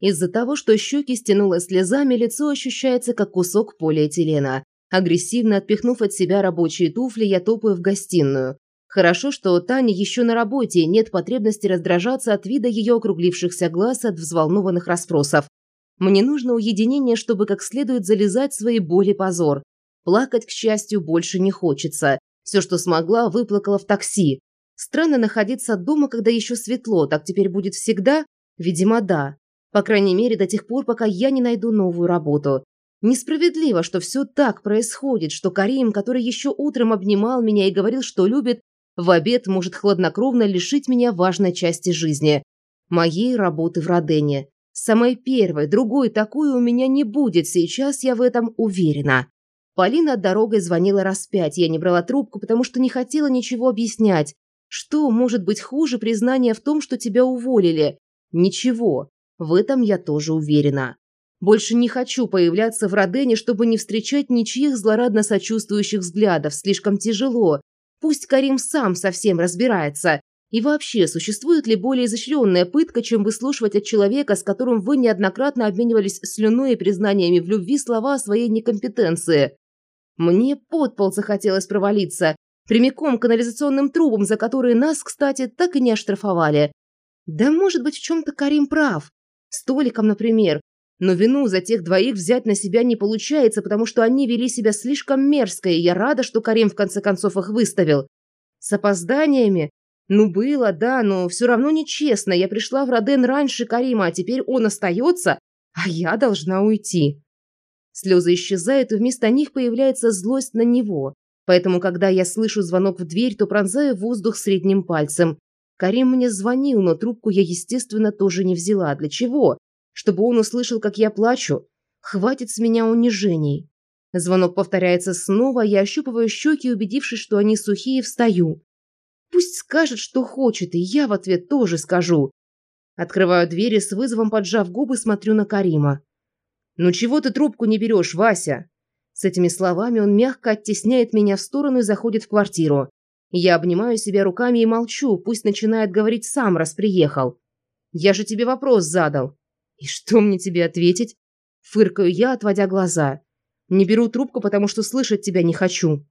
Из-за того, что щеки стянуло слезами, лицо ощущается как кусок полиэтилена. Агрессивно отпихнув от себя рабочие туфли, я топаю в гостиную. Хорошо, что Таня еще на работе, нет потребности раздражаться от вида ее округлившихся глаз от взволнованных расспросов. Мне нужно уединение, чтобы как следует залезать свои боли позор. Плакать, к счастью, больше не хочется. Все, что смогла, выплакала в такси. Странно находиться дома, когда еще светло. Так теперь будет всегда? Видимо, да. По крайней мере, до тех пор, пока я не найду новую работу. Несправедливо, что все так происходит, что Карим, который еще утром обнимал меня и говорил, что любит, в обед может хладнокровно лишить меня важной части жизни. Моей работы в Родене. Самой первой, другой такой у меня не будет, сейчас я в этом уверена. Полина дорогой звонила раз пять, я не брала трубку, потому что не хотела ничего объяснять. Что может быть хуже признания в том, что тебя уволили? Ничего. В этом я тоже уверена. Больше не хочу появляться в Родене, чтобы не встречать ничьих злорадно сочувствующих взглядов. Слишком тяжело. Пусть Карим сам совсем разбирается. И вообще, существует ли более изощренная пытка, чем выслушивать от человека, с которым вы неоднократно обменивались слюной и признаниями в любви слова о своей некомпетенции? Мне под пол захотелось провалиться, прямиком к канализационным трубам, за которые нас, кстати, так и не оштрафовали. Да может быть в чем-то Карим прав. Столиком, например. Но вину за тех двоих взять на себя не получается, потому что они вели себя слишком мерзко, и я рада, что Карим в конце концов их выставил. С опозданиями? Ну, было, да, но все равно нечестно. Я пришла в Роден раньше Карима, а теперь он остается, а я должна уйти. Слезы исчезают, и вместо них появляется злость на него. Поэтому, когда я слышу звонок в дверь, то пронзаю воздух средним пальцем. Карим мне звонил, но трубку я, естественно, тоже не взяла. Для чего? Чтобы он услышал, как я плачу? Хватит с меня унижений. Звонок повторяется снова, я ощупываю щеки, убедившись, что они сухие, встаю. Пусть скажет, что хочет, и я в ответ тоже скажу. Открываю двери с вызовом, поджав губы, смотрю на Карима. «Ну чего ты трубку не берешь, Вася?» С этими словами он мягко оттесняет меня в сторону и заходит в квартиру. Я обнимаю себя руками и молчу, пусть начинает говорить сам, раз приехал. Я же тебе вопрос задал. И что мне тебе ответить? Фыркаю я, отводя глаза. Не беру трубку, потому что слышать тебя не хочу.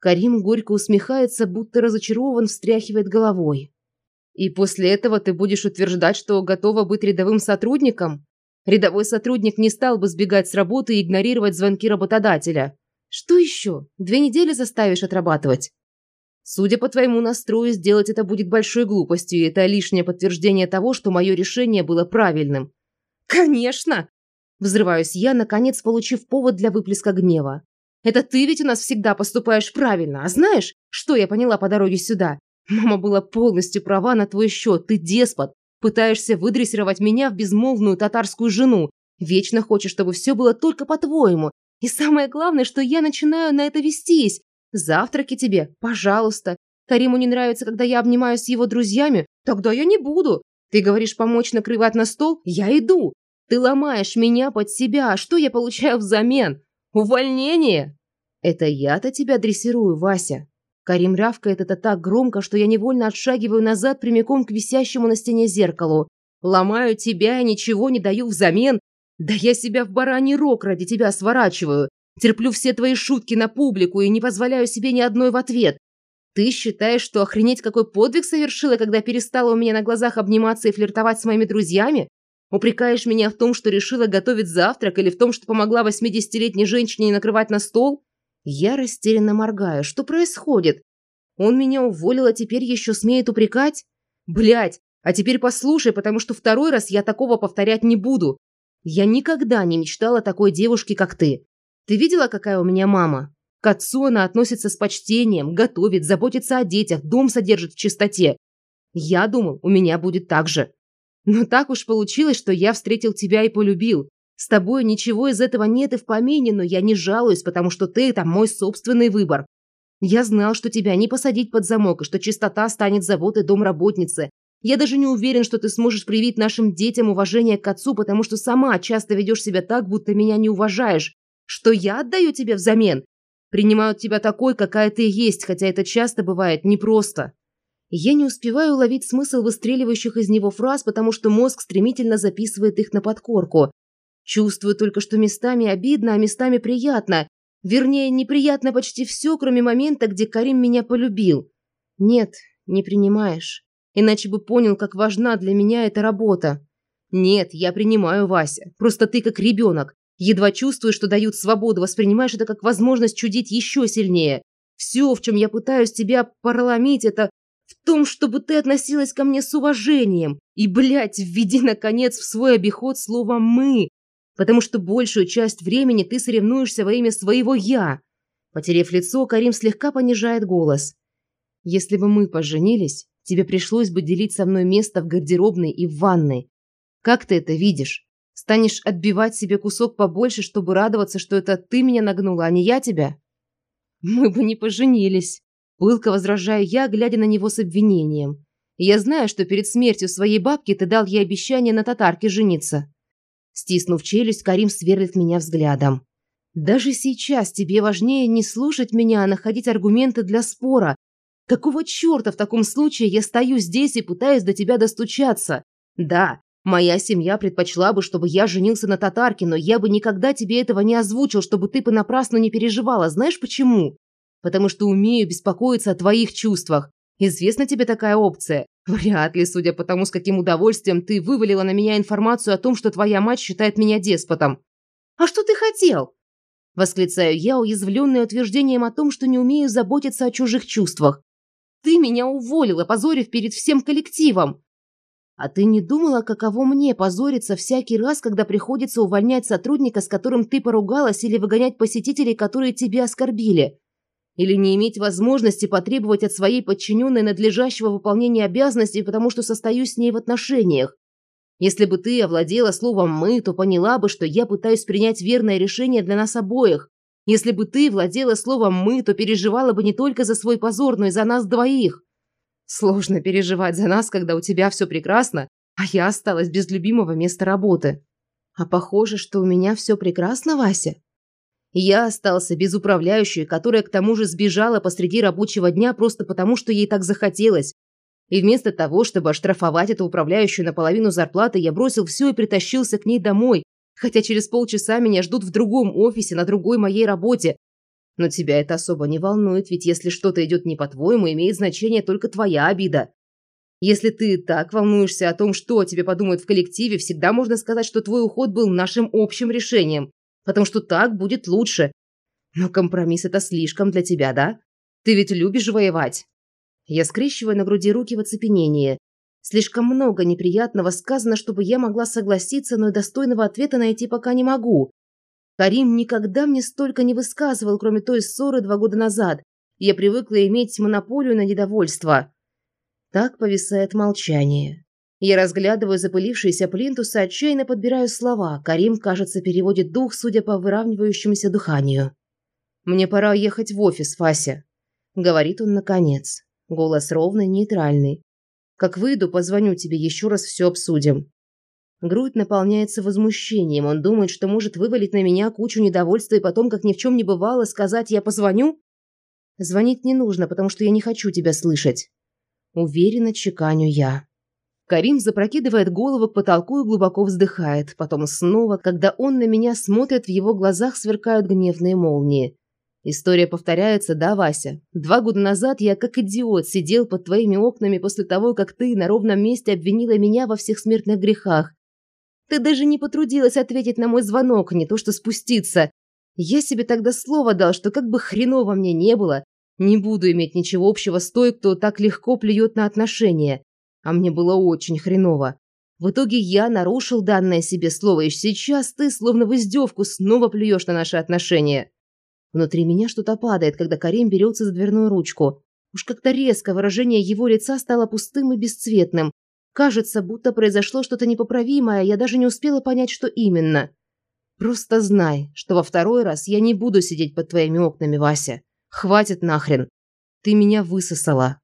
Карим горько усмехается, будто разочарован, встряхивает головой. И после этого ты будешь утверждать, что готова быть рядовым сотрудником? Рядовой сотрудник не стал бы сбегать с работы и игнорировать звонки работодателя. Что еще? Две недели заставишь отрабатывать? Судя по твоему настрою, сделать это будет большой глупостью, и это лишнее подтверждение того, что мое решение было правильным. Конечно! Взрываюсь я, наконец получив повод для выплеска гнева. Это ты ведь у нас всегда поступаешь правильно, а знаешь, что я поняла по дороге сюда? Мама была полностью права на твой счет, ты деспот. Пытаешься выдрессировать меня в безмолвную татарскую жену. Вечно хочешь, чтобы все было только по-твоему. И самое главное, что я начинаю на это вестись. Завтраки тебе, пожалуйста. Кариму не нравится, когда я обнимаюсь с его друзьями. Тогда я не буду. Ты говоришь помочь накрывать на стол? Я иду. Ты ломаешь меня под себя. А что я получаю взамен? Увольнение? Это я-то тебя дрессирую, Вася. Карим рявкает это так громко, что я невольно отшагиваю назад прямиком к висящему на стене зеркалу. Ломаю тебя и ничего не даю взамен. Да я себя в бараний рог ради тебя сворачиваю. Терплю все твои шутки на публику и не позволяю себе ни одной в ответ. Ты считаешь, что охренеть какой подвиг совершила, когда перестала у меня на глазах обниматься и флиртовать с моими друзьями? Упрекаешь меня в том, что решила готовить завтрак или в том, что помогла 80-летней женщине накрывать на стол? Я растерянно моргаю. Что происходит? Он меня уволил, а теперь еще смеет упрекать? Блять, а теперь послушай, потому что второй раз я такого повторять не буду. Я никогда не мечтала о такой девушке, как ты. Ты видела, какая у меня мама? К отцу она относится с почтением, готовит, заботится о детях, дом содержит в чистоте. Я думал, у меня будет так же. Но так уж получилось, что я встретил тебя и полюбил. С тобой ничего из этого нет и в помине, но я не жалуюсь, потому что ты – это мой собственный выбор. Я знал, что тебя не посадить под замок, и что чистота станет заботой домработницы. Я даже не уверен, что ты сможешь привить нашим детям уважение к отцу, потому что сама часто ведешь себя так, будто меня не уважаешь. Что я отдаю тебе взамен? Принимают тебя такой, какая ты есть, хотя это часто бывает непросто. Я не успеваю уловить смысл выстреливающих из него фраз, потому что мозг стремительно записывает их на подкорку. Чувствую только, что местами обидно, а местами приятно. Вернее, неприятно почти все, кроме момента, где Карим меня полюбил. Нет, не принимаешь. Иначе бы понял, как важна для меня эта работа. Нет, я принимаю, Вася. Просто ты как ребенок. Едва чувствуешь, что дают свободу, воспринимаешь это как возможность чудить еще сильнее. Все, в чем я пытаюсь тебя проломить, это в том, чтобы ты относилась ко мне с уважением. И, блядь, введи, наконец, в свой обиход слово «мы», потому что большую часть времени ты соревнуешься во имя своего «я». Потерев лицо, Карим слегка понижает голос. «Если бы мы поженились, тебе пришлось бы делить со мной место в гардеробной и в ванной. Как ты это видишь? Станешь отбивать себе кусок побольше, чтобы радоваться, что это ты меня нагнула, а не я тебя?» «Мы бы не поженились», – пылко возражаю я, глядя на него с обвинением. «Я знаю, что перед смертью своей бабки ты дал ей обещание на татарке жениться. Стиснув челюсть, Карим сверлит меня взглядом. «Даже сейчас тебе важнее не слушать меня, а находить аргументы для спора. Какого черта в таком случае я стою здесь и пытаюсь до тебя достучаться? Да, моя семья предпочла бы, чтобы я женился на татарке, но я бы никогда тебе этого не озвучил, чтобы ты понапрасну не переживала. Знаешь почему? Потому что умею беспокоиться о твоих чувствах. Известна тебе такая опция? Вряд ли, судя по тому, с каким удовольствием ты вывалила на меня информацию о том, что твоя мать считает меня деспотом. А что ты хотел? Восклицаю я, уязвленная утверждением о том, что не умею заботиться о чужих чувствах. Ты меня уволила, позорив перед всем коллективом. А ты не думала, каково мне позориться всякий раз, когда приходится увольнять сотрудника, с которым ты поругалась, или выгонять посетителей, которые тебя оскорбили? или не иметь возможности потребовать от своей подчиненной надлежащего выполнения обязанностей, потому что состою с ней в отношениях. Если бы ты овладела словом «мы», то поняла бы, что я пытаюсь принять верное решение для нас обоих. Если бы ты владела словом «мы», то переживала бы не только за свой позор, но и за нас двоих. Сложно переживать за нас, когда у тебя все прекрасно, а я осталась без любимого места работы. А похоже, что у меня все прекрасно, Вася. Я остался без управляющей, которая к тому же сбежала посреди рабочего дня просто потому, что ей так захотелось. И вместо того, чтобы оштрафовать эту управляющую на половину зарплаты, я бросил все и притащился к ней домой, хотя через полчаса меня ждут в другом офисе на другой моей работе. Но тебя это особо не волнует, ведь если что-то идет не по-твоему, имеет значение только твоя обида. Если ты так волнуешься о том, что о тебе подумают в коллективе, всегда можно сказать, что твой уход был нашим общим решением потому что так будет лучше. Но компромисс это слишком для тебя, да? Ты ведь любишь воевать. Я скрещиваю на груди руки в оцепенении. Слишком много неприятного сказано, чтобы я могла согласиться, но достойного ответа найти пока не могу. Карим никогда мне столько не высказывал, кроме той ссоры два года назад. Я привыкла иметь монополию на недовольство. Так повисает молчание. Я разглядываю запылившиеся плинтусы, отчаянно подбираю слова. Карим, кажется, переводит дух, судя по выравнивающемуся дыханию. «Мне пора ехать в офис, Фася», — говорит он наконец. Голос ровный, нейтральный. «Как выйду, позвоню тебе, еще раз все обсудим». Грудь наполняется возмущением. Он думает, что может вывалить на меня кучу недовольства и потом, как ни в чем не бывало, сказать «я позвоню»? Звонить не нужно, потому что я не хочу тебя слышать. Уверенно чеканю я. Карим запрокидывает голову к потолку и глубоко вздыхает. Потом снова, когда он на меня смотрит, в его глазах сверкают гневные молнии. История повторяется, да, Вася? Два года назад я, как идиот, сидел под твоими окнами после того, как ты на ровном месте обвинила меня во всех смертных грехах. Ты даже не потрудилась ответить на мой звонок, не то что спуститься. Я себе тогда слово дал, что как бы хреново мне не было, не буду иметь ничего общего с той, кто так легко плюет на отношения. А мне было очень хреново. В итоге я нарушил данное себе слово, и сейчас ты, словно в издевку, снова плюешь на наши отношения. Внутри меня что-то падает, когда Карим берется за дверную ручку. Уж как-то резко выражение его лица стало пустым и бесцветным. Кажется, будто произошло что-то непоправимое, я даже не успела понять, что именно. Просто знай, что во второй раз я не буду сидеть под твоими окнами, Вася. Хватит нахрен. Ты меня высосала.